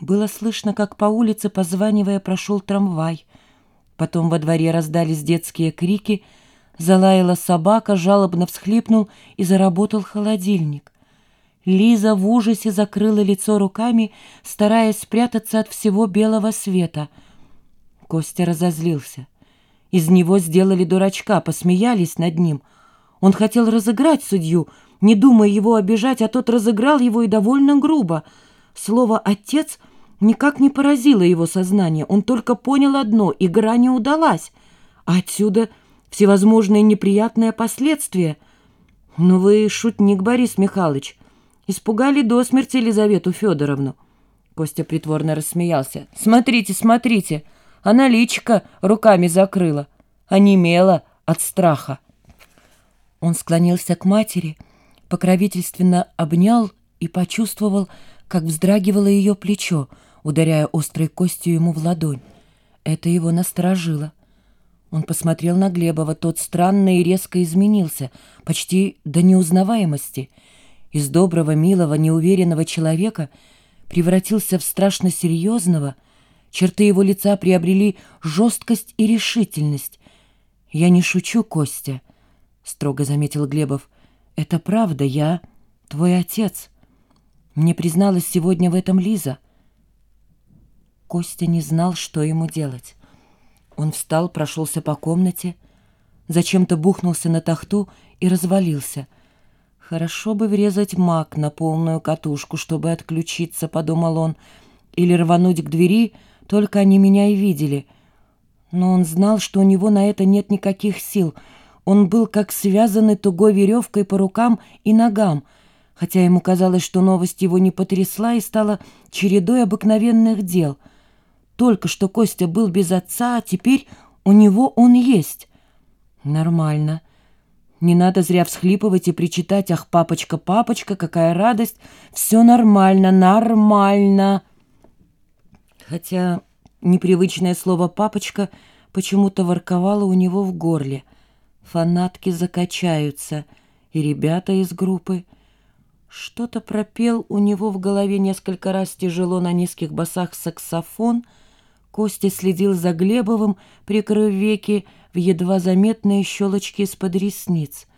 Было слышно, как по улице, позванивая, прошел трамвай. Потом во дворе раздались детские крики, залаяла собака, жалобно всхлипнул и заработал холодильник. Лиза в ужасе закрыла лицо руками, стараясь спрятаться от всего белого света. Костя разозлился. Из него сделали дурачка, посмеялись над ним. Он хотел разыграть судью, не думая его обижать, а тот разыграл его и довольно грубо. Слово «отец» никак не поразило его сознание. Он только понял одно — игра не удалась. А отсюда всевозможные неприятные последствия. «Ну вы шутник, Борис Михайлович», Испугали до смерти Елизавету Федоровну. Костя притворно рассмеялся. «Смотрите, смотрите!» Она личико руками закрыла, онемела от страха. Он склонился к матери, покровительственно обнял и почувствовал, как вздрагивало ее плечо, ударяя острой костью ему в ладонь. Это его насторожило. Он посмотрел на Глебова, тот странно и резко изменился, почти до неузнаваемости — из доброго, милого, неуверенного человека превратился в страшно серьезного, черты его лица приобрели жесткость и решительность. «Я не шучу, Костя», — строго заметил Глебов. «Это правда, я твой отец. Мне призналась сегодня в этом Лиза». Костя не знал, что ему делать. Он встал, прошелся по комнате, зачем-то бухнулся на тахту и развалился — «Хорошо бы врезать маг на полную катушку, чтобы отключиться», — подумал он, «или рвануть к двери, только они меня и видели». Но он знал, что у него на это нет никаких сил. Он был как связанный тугой веревкой по рукам и ногам, хотя ему казалось, что новость его не потрясла и стала чередой обыкновенных дел. Только что Костя был без отца, а теперь у него он есть. Нормально. Не надо зря всхлипывать и причитать «Ах, папочка, папочка, какая радость! Все нормально, нормально!» Хотя непривычное слово «папочка» почему-то ворковало у него в горле. Фанатки закачаются, и ребята из группы. Что-то пропел у него в голове несколько раз тяжело на низких басах саксофон. Костя следил за Глебовым, прикрыв веки, в едва заметные щелочки из-под ресниц.